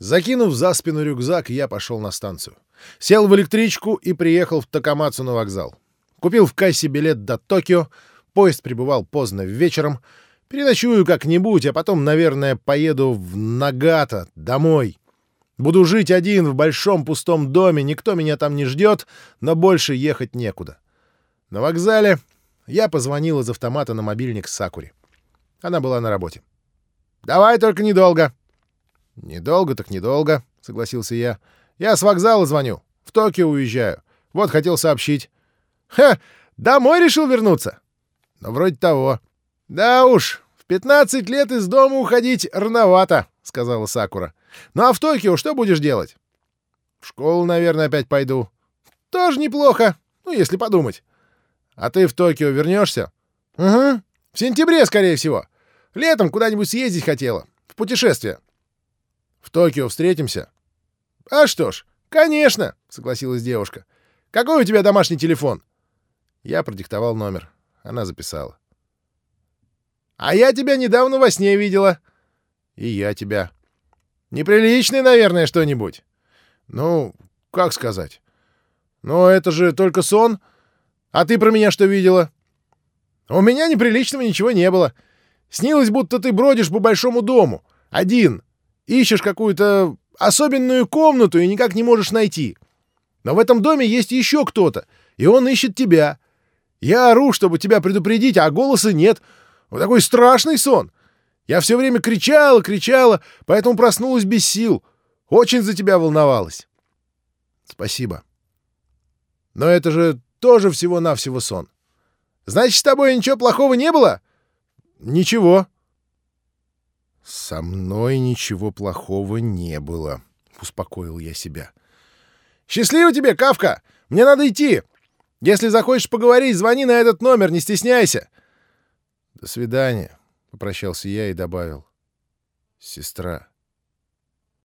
Закинув за спину рюкзак, я пошел на станцию. Сел в электричку и приехал в Такамацу на вокзал. Купил в кассе билет до Токио, поезд прибывал поздно вечером. Переночую как-нибудь, а потом, наверное, поеду в Нагата, домой. Буду жить один в большом пустом доме, никто меня там не ждет, но больше ехать некуда. На вокзале я позвонил из автомата на мобильник Сакури. Она была на работе. «Давай только недолго». «Недолго так недолго», — согласился я. «Я с вокзала звоню. В Токио уезжаю. Вот хотел сообщить». «Ха! Домой решил вернуться?» «Ну, вроде того». «Да уж, в 15 лет из дома уходить рановато», — сказала Сакура. «Ну а в Токио что будешь делать?» «В школу, наверное, опять пойду». «Тоже неплохо, ну, если подумать». «А ты в Токио вернешься?» «Угу. В сентябре, скорее всего. Летом куда-нибудь съездить хотела. В путешествие». В Токио встретимся? — А что ж, конечно, — согласилась девушка. — Какой у тебя домашний телефон? Я продиктовал номер. Она записала. — А я тебя недавно во сне видела. — И я тебя. — Неприличный, наверное, что-нибудь. — Ну, как сказать? — Ну, это же только сон. А ты про меня что видела? — У меня неприличного ничего не было. Снилось, будто ты бродишь по большому дому. Один. Ищешь какую-то особенную комнату и никак не можешь найти. Но в этом доме есть еще кто-то, и он ищет тебя. Я ору, чтобы тебя предупредить, а голоса нет. Вот такой страшный сон. Я все время кричала, кричала, поэтому проснулась без сил. Очень за тебя волновалась. Спасибо. Но это же тоже всего-навсего сон. Значит, с тобой ничего плохого не было? Ничего. «Со мной ничего плохого не было», — успокоил я себя. «Счастливо тебе, Кавка! Мне надо идти! Если захочешь поговорить, звони на этот номер, не стесняйся!» «До свидания», — попрощался я и добавил. «Сестра».